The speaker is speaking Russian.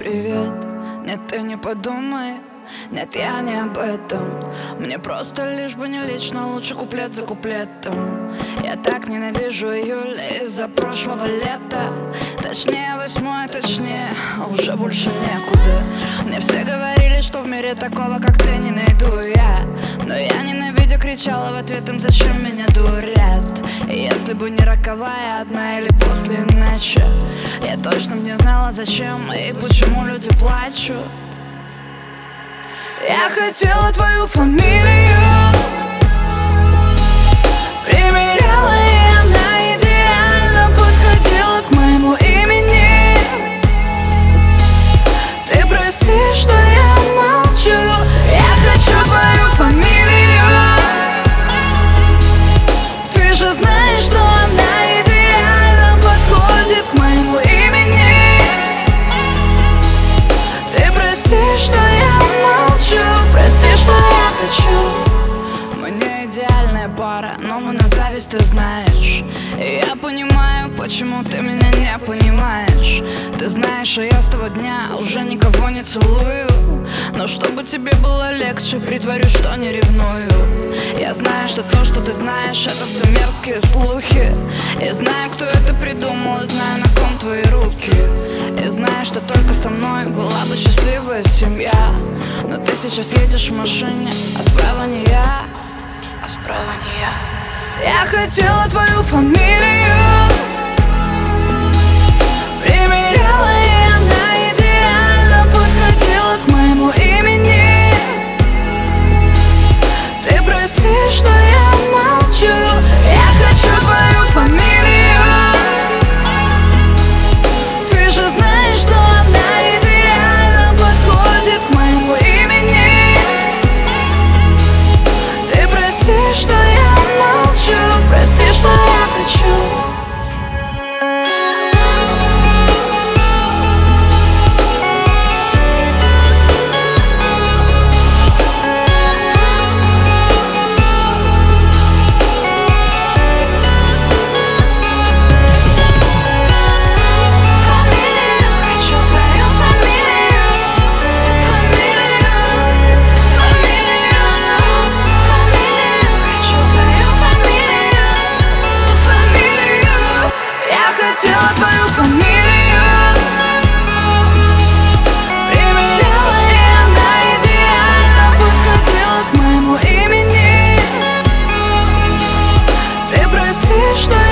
привет. Нет, ты не подумай. Нет, я не об этом. Мне просто лишь бы не лично Лучше куплет за куплетом. Я так ненавижу июль из-за прошлого лета. Точнее восьмое, точнее Уже больше некуда. Мне все говорили, что в мире такого, как ты, не найду я. Но я ненавидя кричала в ответ им, зачем меня дурят? Если бы не роковая одна или после иначе Я точно бы не знала, зачем и почему люди плачут. Я хотела твою фамилию что я молчу. Прости, что я хочу. Мы не идеальная пара, но мы на зависть, ты знаешь. Я понимаю, почему ты меня не понимаешь знаешь, я с того дня уже никого не целую. Но чтобы тебе было легче, притворю, что не ревную. Я знаю, что то, что ты знаешь, это все мерзкие слухи. Я знаю, кто это придумал, и знаю, на ком твои руки. И знаю, что только со мной была бы счастливая семья. Но ты сейчас едешь в машине, а справа не я. А справа не я. Я хотела твою фамилию хотела твою фамилию. Примеряла ее на идеально Подходила к моему имени. Ты прости, что я